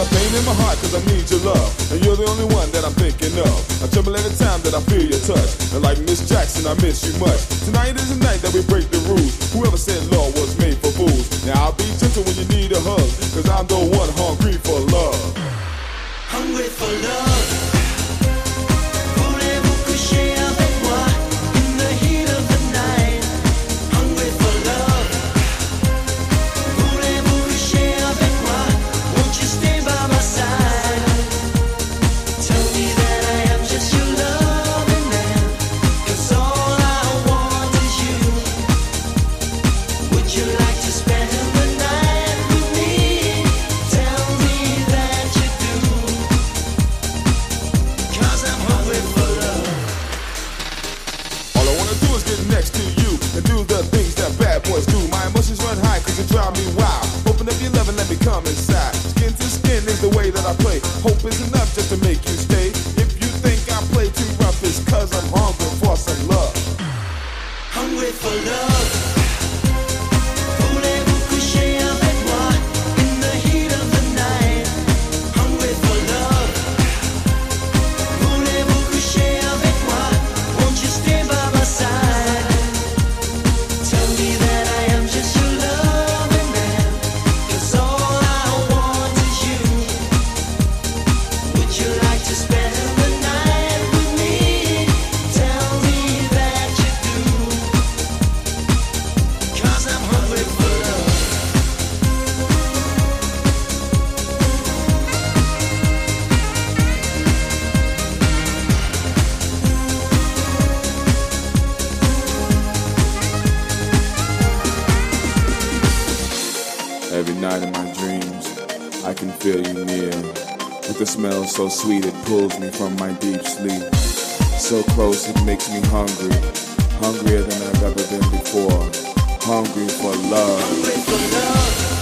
a pain in my heart cause I need your love. And you're the only one that I'm thinking of. I tremble every time that I feel your touch. And like Miss Jackson, I miss you much. Tonight is the night that we break the rules. Whoever said law was made for fools. Now I'll be gentle when you need a hug. Cause I'm the one play. Is enough just to make you stay. If you think I play too rough, it's cause I'm hungry for some love. Hungry for love. Night in my dreams, I can feel you near. With the smell so sweet, it pulls me from my deep sleep. So close, it makes me hungry. Hungrier than I've ever been before. Hungry for love. Hungry for love.